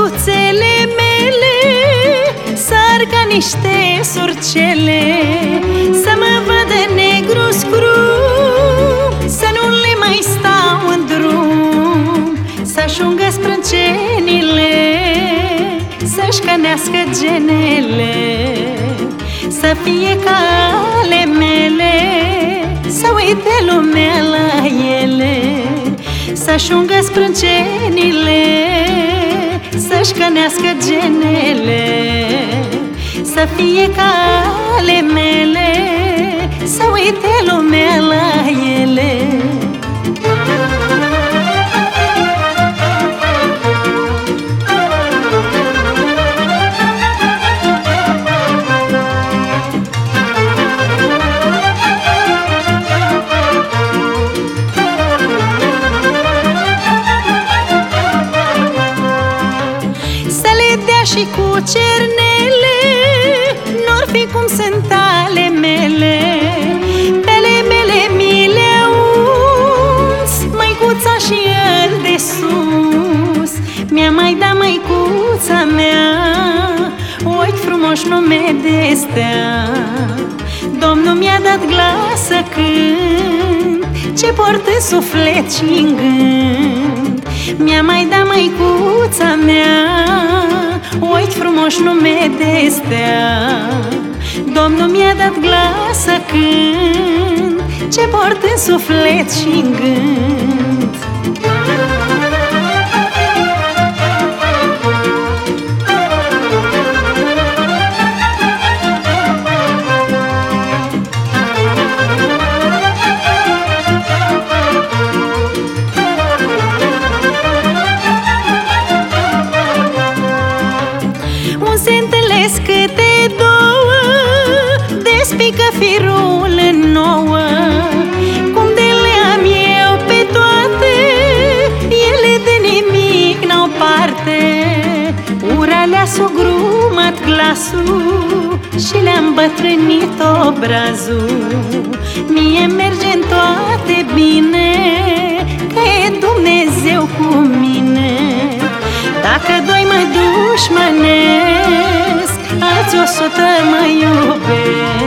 Băicuțele mele Sar ca niște surcele. Să mă vadă negru scru Să nu le mai stau în drum. Să ajungă sprâncenile Să-și cănească genele. Să fie ca ale mele Să uite lumea la ele. Să ajungă sprâncenile să-și cănească genele Să fie ca ale mele Să uite lumea la ele le dea și cu cernele N-or fi cum sunt ale mele. Pele mele mi le uns Măicuța și el de sus. Mi-a mai dat măicuța mea Ochi frumoși nume de stea. Domnul mi-a dat glas să cânt Ce port în suflet și în gând. Mi-a mai dat măicuța mea Ochi frumoși nume de stea. Domnul mi-a dat glas să cânt Ce port în suflet și în gând Despică firul în nouă Cum de le am eu pe toate? Ele de nimic n-au parte. Ura le-a sugrumat glasul Și le-am bătrânit obrazul. Mie merge în toate bine Că e Dumnezeu cu mine. Dacă doi mă dușmănesc Alți o sută mă iubesc